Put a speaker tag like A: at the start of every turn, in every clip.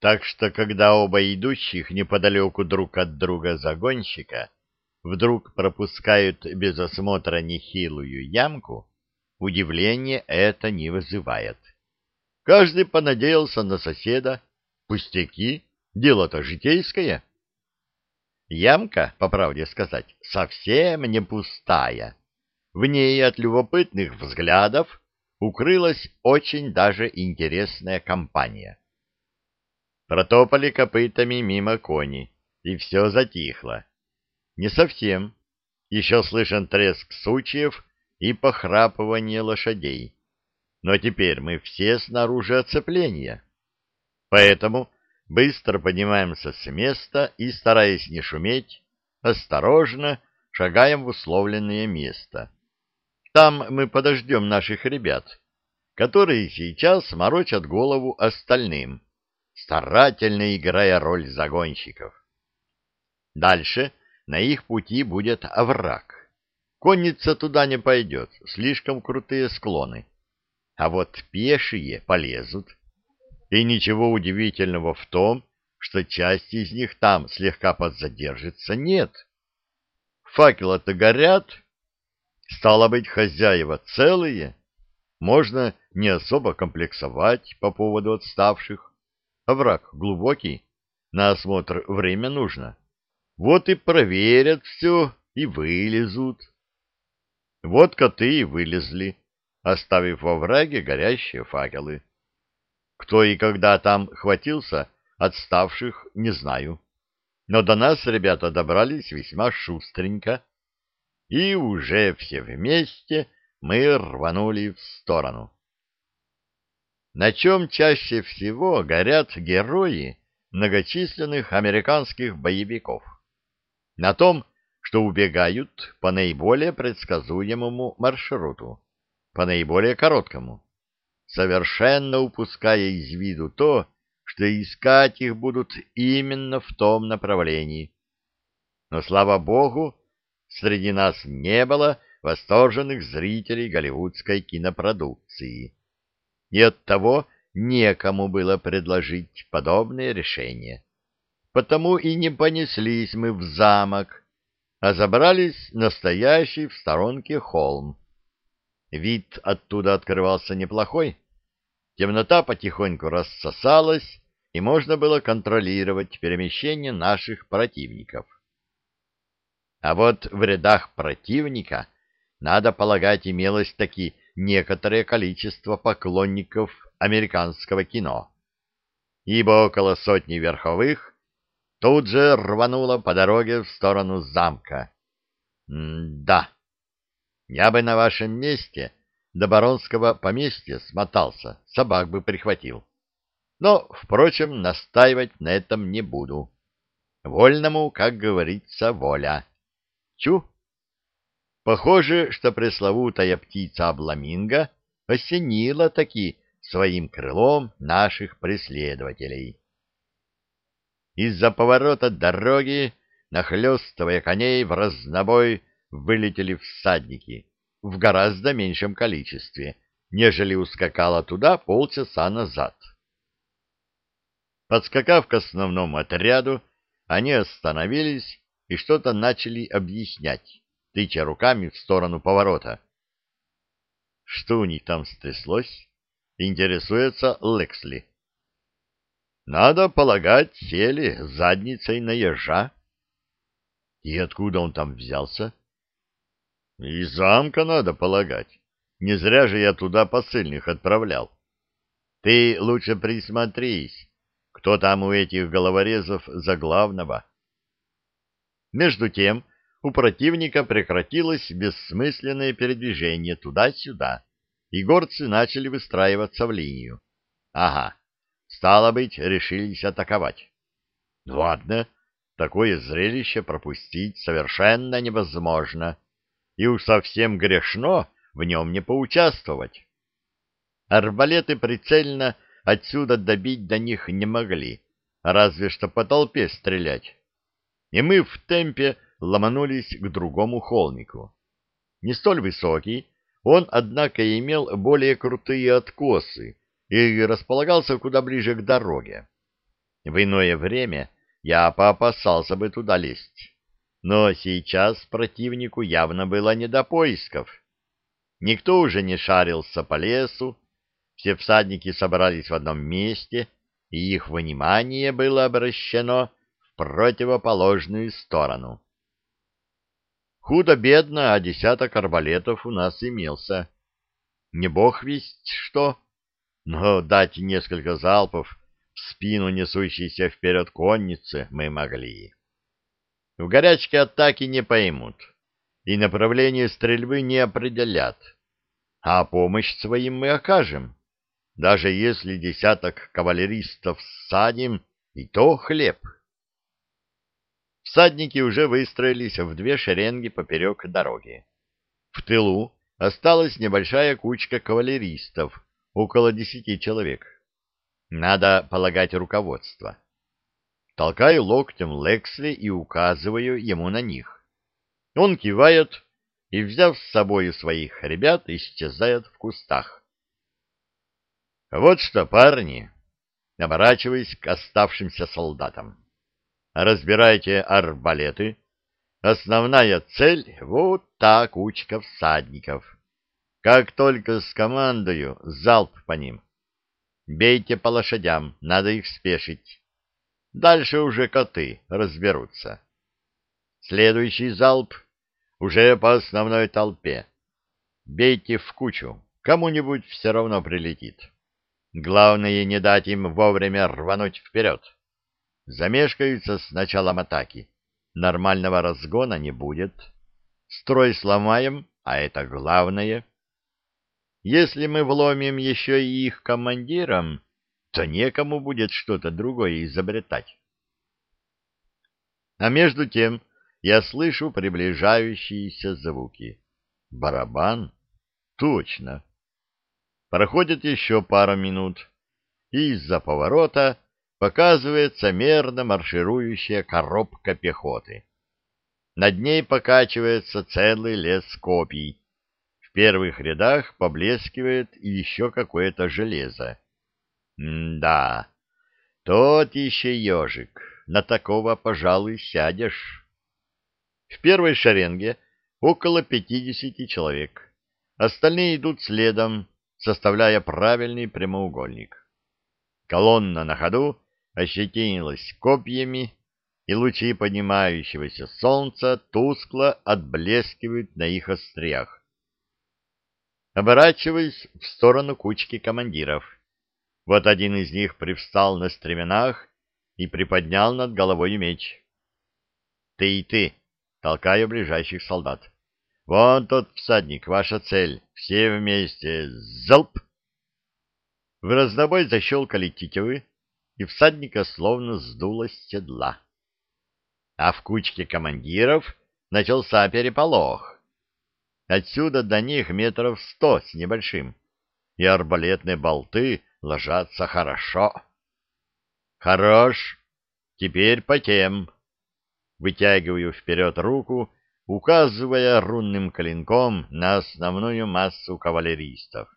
A: Так что, когда оба идущих неподалеку друг от друга загонщика вдруг пропускают без осмотра нехилую ямку, удивления это не вызывает. Каждый понадеялся на соседа. Пустяки, дело-то житейское. Ямка, по правде сказать, совсем не пустая. В ней от любопытных взглядов укрылась очень даже интересная компания. Протопали копытами мимо кони, и все затихло. Не совсем. Еще слышен треск сучьев и похрапывание лошадей. Но теперь мы все снаружи оцепления. Поэтому быстро поднимаемся с места и, стараясь не шуметь, осторожно шагаем в условленное место. Там мы подождем наших ребят, которые сейчас морочат голову остальным, старательно играя роль загонщиков. Дальше на их пути будет овраг. Конница туда не пойдет, слишком крутые склоны. А вот пешие полезут. И ничего удивительного в том, что часть из них там слегка подзадержится, нет. Факелы-то горят, Стало быть, хозяева целые. Можно не особо комплексовать по поводу отставших. Овраг глубокий, на осмотр время нужно. Вот и проверят все и вылезут. Вот коты и вылезли, оставив во враге горящие факелы. Кто и когда там хватился, отставших, не знаю. Но до нас ребята добрались весьма шустренько и уже все вместе мы рванули в сторону. На чем чаще всего горят герои многочисленных американских боевиков? На том, что убегают по наиболее предсказуемому маршруту, по наиболее короткому, совершенно упуская из виду то, что искать их будут именно в том направлении. Но, слава богу, среди нас не было восторженных зрителей голливудской кинопродукции. И оттого некому было предложить подобное решение. Потому и не понеслись мы в замок, а забрались настоящий в сторонке холм. Вид оттуда открывался неплохой. Темнота потихоньку рассосалась, и можно было контролировать перемещение наших противников. А вот в рядах противника, надо полагать, имелось таки некоторое количество поклонников американского кино, ибо около сотни верховых тут же рвануло по дороге в сторону замка. М да, я бы на вашем месте до баронского поместья смотался, собак бы прихватил. Но, впрочем, настаивать на этом не буду. Вольному, как говорится, воля. Чу! Похоже, что пресловутая птица Абламинго осенила таки своим крылом наших преследователей. Из-за поворота дороги, нахлестывая коней, в разнобой вылетели всадники в гораздо меньшем количестве, нежели ускакало туда полчаса назад. Подскакав к основному отряду, они остановились и что-то начали объяснять, тыча руками в сторону поворота. Что у них там стряслось? Интересуется Лексли. Надо полагать, сели задницей на ежа. И откуда он там взялся? Из замка надо полагать. Не зря же я туда посыльных отправлял. Ты лучше присмотрись, кто там у этих головорезов за главного. Между тем у противника прекратилось бессмысленное передвижение туда-сюда, и горцы начали выстраиваться в линию. Ага, стало быть, решились атаковать. Ладно, такое зрелище пропустить совершенно невозможно, и уж совсем грешно в нем не поучаствовать. Арбалеты прицельно отсюда добить до них не могли, разве что по толпе стрелять и мы в темпе ломанулись к другому холмику. Не столь высокий, он, однако, имел более крутые откосы и располагался куда ближе к дороге. В иное время я поопасался бы туда лезть. Но сейчас противнику явно было не до поисков. Никто уже не шарился по лесу, все всадники собрались в одном месте, и их внимание было обращено в противоположную сторону. Худо-бедно, а десяток арбалетов у нас имелся. Не бог весть что, но дать несколько залпов в спину несущейся вперед конницы мы могли. В горячке атаки не поймут и направление стрельбы не определят, а помощь своим мы окажем. Даже если десяток кавалеристов ссадим, и то хлеб. Всадники уже выстроились в две шеренги поперек дороги. В тылу осталась небольшая кучка кавалеристов, около десяти человек. Надо полагать руководство. Толкаю локтем Лексли и указываю ему на них. Он кивает и, взяв с собой своих ребят, исчезает в кустах. Вот что, парни, оборачиваясь к оставшимся солдатам, разбирайте арбалеты. Основная цель — вот та кучка всадников. Как только скомандую, залп по ним. Бейте по лошадям, надо их спешить. Дальше уже коты разберутся. Следующий залп уже по основной толпе. Бейте в кучу, кому-нибудь все равно прилетит. Главное не дать им вовремя рвануть вперед. Замешкаются с началом атаки. Нормального разгона не будет. Строй сломаем, а это главное. Если мы вломим еще и их командирам, то некому будет что-то другое изобретать. А между тем я слышу приближающиеся звуки. Барабан? Точно. Проходит еще пара минут, и из-за поворота показывается мерно марширующая коробка пехоты. Над ней покачивается целый лес копий. В первых рядах поблескивает еще какое-то железо. М-да, тот еще ежик, на такого, пожалуй, сядешь. В первой шеренге около пятидесяти человек. Остальные идут следом, составляя правильный прямоугольник. Колонна на ходу ощетинилась копьями, и лучи поднимающегося солнца тускло отблескивают на их остриях. Оборачиваясь в сторону кучки командиров. Вот один из них привстал на стременах и приподнял над головой меч. «Ты и ты!» — толкаю ближайших солдат. Вон тот всадник, ваша цель. Все вместе. Залп! В разнобой защелкали тетивы, и всадника словно сдуло с седла. А в кучке командиров начался переполох. Отсюда до них метров сто с небольшим, и арбалетные болты ложатся хорошо. Хорош. Теперь по тем. Вытягиваю вперед руку указывая рунным клинком на основную массу кавалеристов.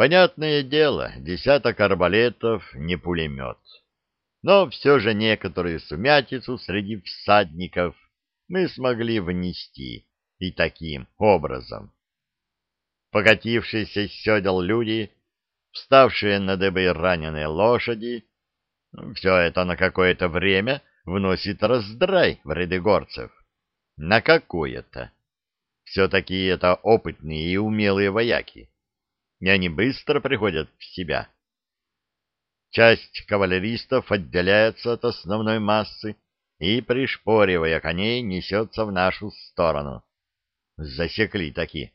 A: Понятное дело, десяток арбалетов не пулемет. Но все же некоторую сумятицу среди всадников мы смогли внести и таким образом. Покатившиеся с седел люди, вставшие на дыбы раненые лошади, все это на какое-то время вносит раздрай в ряды горцев на какое-то. Все-таки это опытные и умелые вояки, и они быстро приходят в себя. Часть кавалеристов отделяется от основной массы и, пришпоривая коней, несется в нашу сторону. Засекли таки.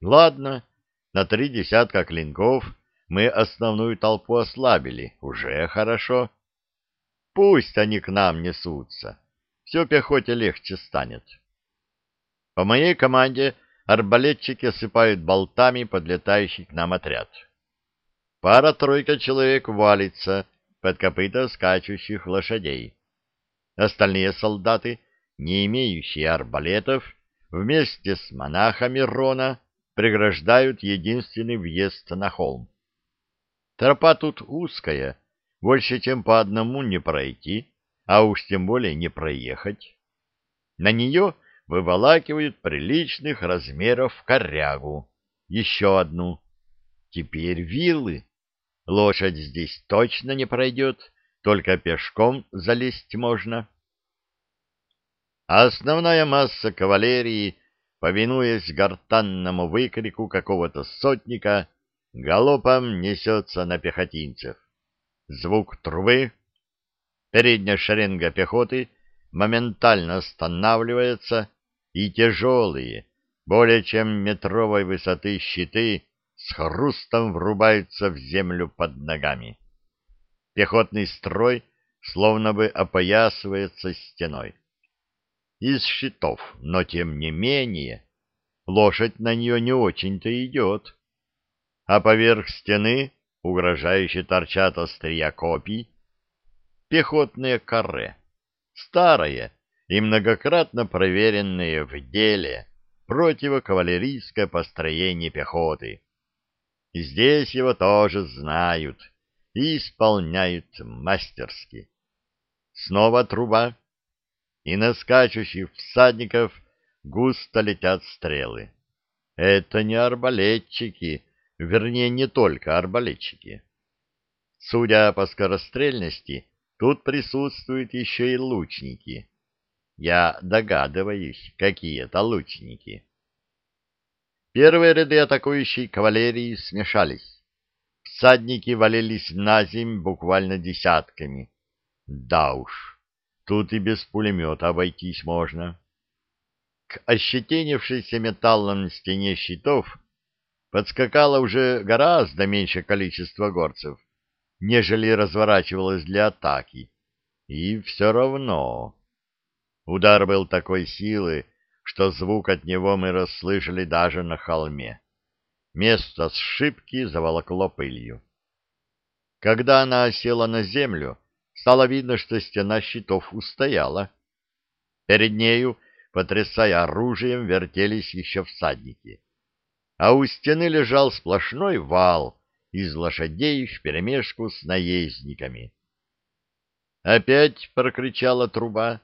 A: Ладно, на три десятка клинков мы основную толпу ослабили, уже хорошо. Пусть они к нам несутся все пехоте легче станет. По моей команде арбалетчики осыпают болтами подлетающий к нам отряд. Пара-тройка человек валится под копыта скачущих лошадей. Остальные солдаты, не имеющие арбалетов, вместе с монахами Рона преграждают единственный въезд на холм. Тропа тут узкая, больше, чем по одному не пройти, а уж тем более не проехать. На нее выволакивают приличных размеров корягу, еще одну. Теперь вилы. Лошадь здесь точно не пройдет, только пешком залезть можно. Основная масса кавалерии, повинуясь гортанному выкрику какого-то сотника, галопом несется на пехотинцев. Звук трубы, передняя шеренга пехоты моментально останавливается, и тяжелые, более чем метровой высоты щиты с хрустом врубаются в землю под ногами. Пехотный строй словно бы опоясывается стеной. Из щитов, но тем не менее, лошадь на нее не очень-то идет. А поверх стены угрожающе торчат острия копий, пехотные каре, старое и многократно проверенное в деле противокавалерийское построение пехоты. Здесь его тоже знают и исполняют мастерски. Снова труба, и на скачущих всадников густо летят стрелы. Это не арбалетчики, вернее, не только арбалетчики. Судя по скорострельности, тут присутствуют еще и лучники. Я догадываюсь, какие это лучники. Первые ряды атакующей кавалерии смешались. Всадники валились на земь буквально десятками. Да уж, тут и без пулемета обойтись можно. К ощетинившейся металлом стене щитов подскакало уже гораздо меньше количество горцев, нежели разворачивалось для атаки. И все равно... Удар был такой силы, что звук от него мы расслышали даже на холме. Место сшибки заволокло пылью. Когда она осела на землю, стало видно, что стена щитов устояла. Перед нею, потрясая оружием, вертелись еще всадники. А у стены лежал сплошной вал из лошадей вперемешку с наездниками. Опять прокричала труба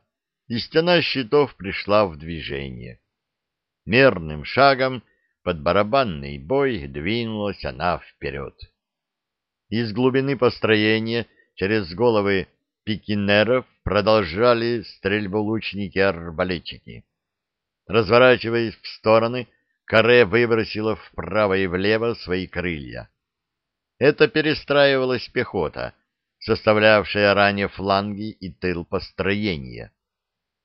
A: и стена щитов пришла в движение. Мерным шагом под барабанный бой двинулась она вперед. Из глубины построения через головы пикинеров продолжали стрельбу лучники-арбалетчики. Разворачиваясь в стороны, каре выбросила вправо и влево свои крылья. Это перестраивалась пехота, составлявшая ранее фланги и тыл построения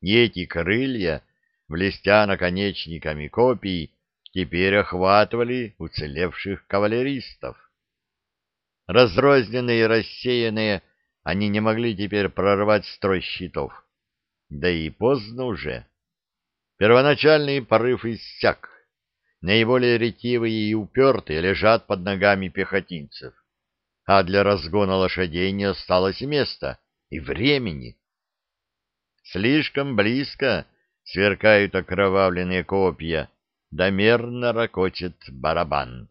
A: и эти крылья, блестя наконечниками копий, теперь охватывали уцелевших кавалеристов. Разрозненные и рассеянные, они не могли теперь прорвать строй щитов. Да и поздно уже. Первоначальный порыв иссяк. Наиболее ретивые и упертые лежат под ногами пехотинцев. А для разгона лошадей не осталось места и времени. Слишком близко сверкают окровавленные копья, да мерно ракочет барабан.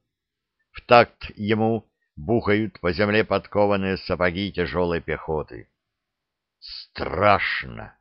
A: В такт ему бухают по земле подкованные сапоги тяжелой пехоты. Страшно!